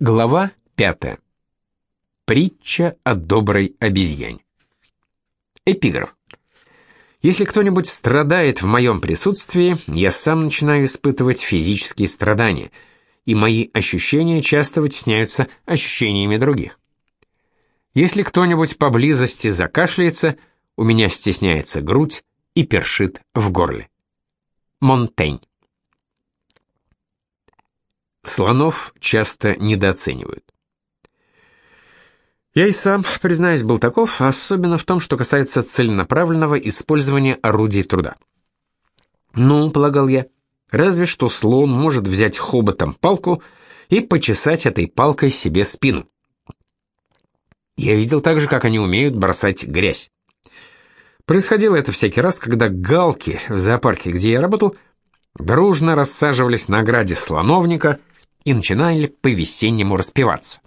Глава 5. Притча о доброй обезьяне. Эпиграф. Если кто-нибудь страдает в моем присутствии, я сам начинаю испытывать физические страдания, и мои ощущения часто вытесняются ощущениями других. Если кто-нибудь поблизости закашляется, у меня стесняется грудь и першит в горле. Монтень. Слонов часто недооценивают. Я и сам, признаюсь, был таков, особенно в том, что касается целенаправленного использования орудий труда. Ну, полагал я, разве что слон может взять хоботом палку и почесать этой палкой себе спину. Я видел также, как они умеют бросать грязь. Происходило это всякий раз, когда галки в зоопарке, где я работал, дружно рассаживались на ограде слоновника – и начинали по-весеннему распеваться.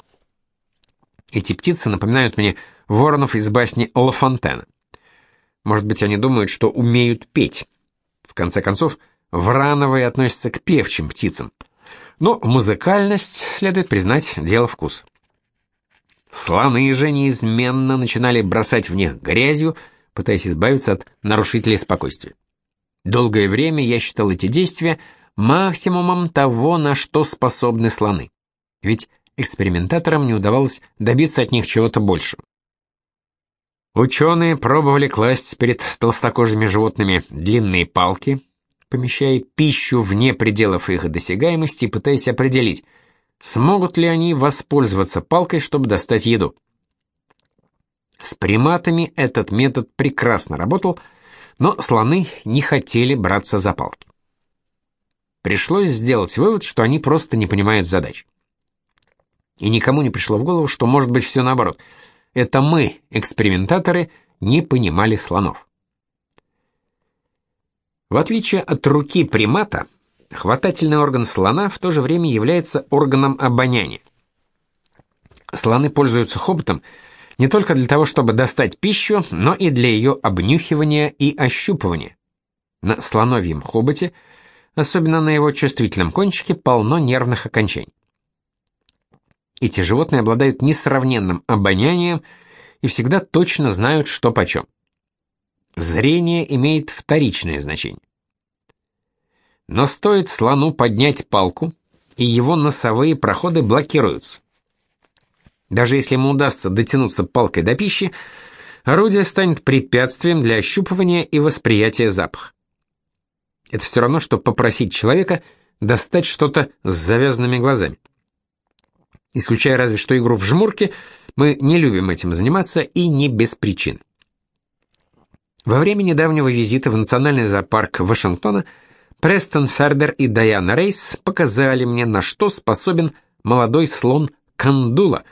Эти птицы напоминают мне воронов из басни Ла Фонтена. Может быть, они думают, что умеют петь. В конце концов, врановые относятся к певчим птицам. Но музыкальность, следует признать, дело вкуса. Слоны же неизменно начинали бросать в них грязью, пытаясь избавиться от нарушителей спокойствия. Долгое время я считал эти действия максимумом того, на что способны слоны. Ведь экспериментаторам не удавалось добиться от них чего-то большего. Ученые пробовали класть перед толстокожими животными длинные палки, помещая пищу вне пределов их досягаемости и пытаясь определить, смогут ли они воспользоваться палкой, чтобы достать еду. С приматами этот метод прекрасно работал, но слоны не хотели браться за палки. Пришлось сделать вывод, что они просто не понимают задач. И никому не пришло в голову, что может быть все наоборот. Это мы, экспериментаторы, не понимали слонов. В отличие от руки примата, хватательный орган слона в то же время является органом обоняния. Слоны пользуются хоботом не только для того, чтобы достать пищу, но и для ее обнюхивания и ощупывания. На слоновьем хоботе – Особенно на его чувствительном кончике полно нервных окончаний. Эти животные обладают несравненным обонянием и всегда точно знают, что почем. Зрение имеет вторичное значение. Но стоит слону поднять палку, и его носовые проходы блокируются. Даже если ему удастся дотянуться палкой до пищи, орудие станет препятствием для ощупывания и восприятия запаха. Это все равно, что попросить человека достать что-то с завязанными глазами. Исключая разве что игру в жмурки, мы не любим этим заниматься и не без причин. Во время недавнего визита в Национальный зоопарк Вашингтона Престон Фердер и Дайана Рейс показали мне, на что способен молодой слон Кандула,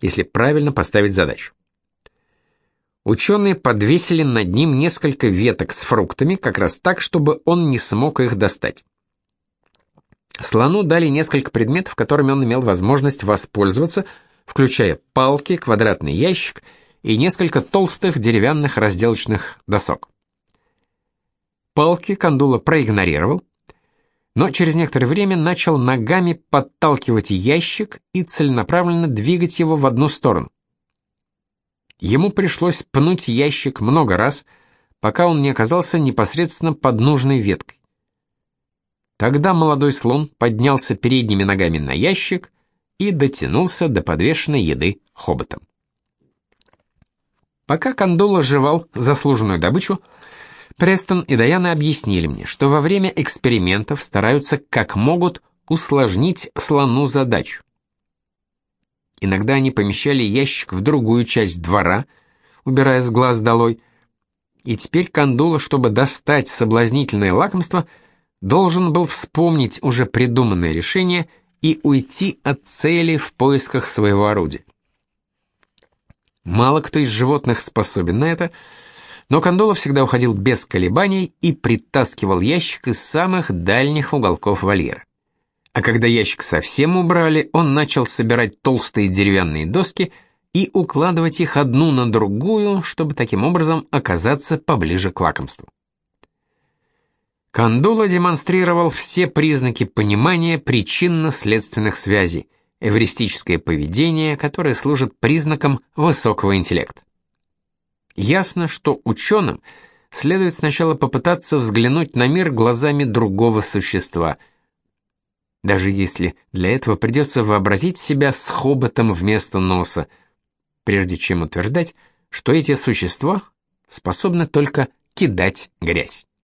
если правильно поставить задачу. Ученые подвесили над ним несколько веток с фруктами, как раз так, чтобы он не смог их достать. Слону дали несколько предметов, которыми он имел возможность воспользоваться, включая палки, квадратный ящик и несколько толстых деревянных разделочных досок. Палки Кандула проигнорировал, но через некоторое время начал ногами подталкивать ящик и целенаправленно двигать его в одну сторону. Ему пришлось пнуть ящик много раз, пока он не оказался непосредственно под нужной веткой. Тогда молодой слон поднялся передними ногами на ящик и дотянулся до подвешенной еды хоботом. Пока Кандула жевал заслуженную добычу, Престон и Даяна объяснили мне, что во время экспериментов стараются как могут усложнить слону задачу. Иногда они помещали ящик в другую часть двора, убирая с глаз долой. И теперь Кандула, чтобы достать соблазнительное лакомство, должен был вспомнить уже придуманное решение и уйти от цели в поисках своего орудия. Мало кто из животных способен на это, но Кандула всегда уходил без колебаний и притаскивал ящик из самых дальних уголков вольера. А когда ящик совсем убрали, он начал собирать толстые деревянные доски и укладывать их одну на другую, чтобы таким образом оказаться поближе к лакомству. Кандула демонстрировал все признаки понимания причинно-следственных связей, эвристическое поведение, которое служит признаком высокого интеллекта. Ясно, что ученым следует сначала попытаться взглянуть на мир глазами другого существа, даже если для этого придется вообразить себя с хоботом вместо носа, прежде чем утверждать, что эти существа способны только кидать грязь.